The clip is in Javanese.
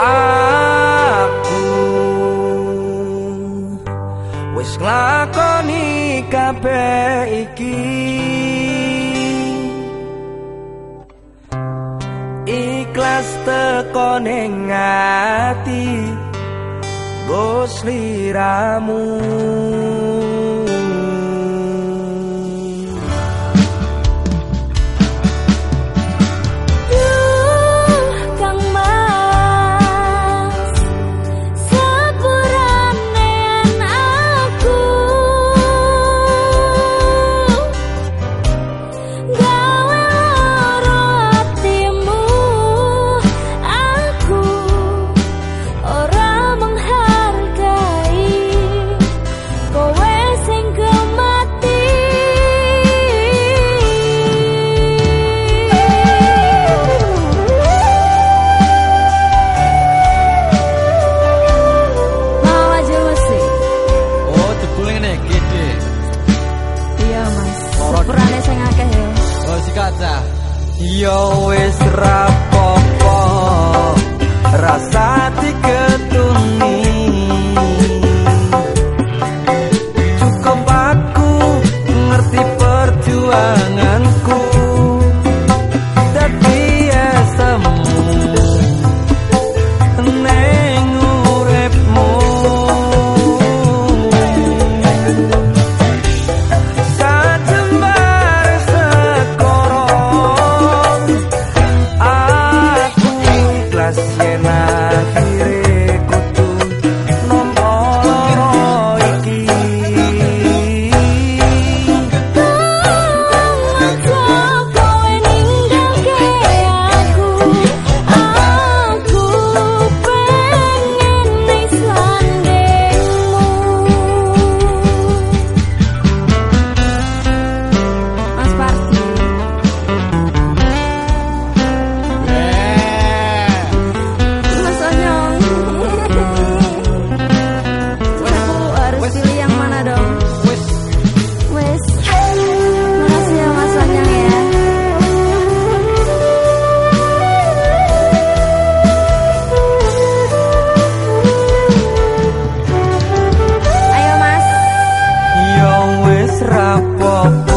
aku wis nglakoni kabeh iki. Ikhlas teko ning ati bos liramu Yo wis rapopo rasa diketuni rapopo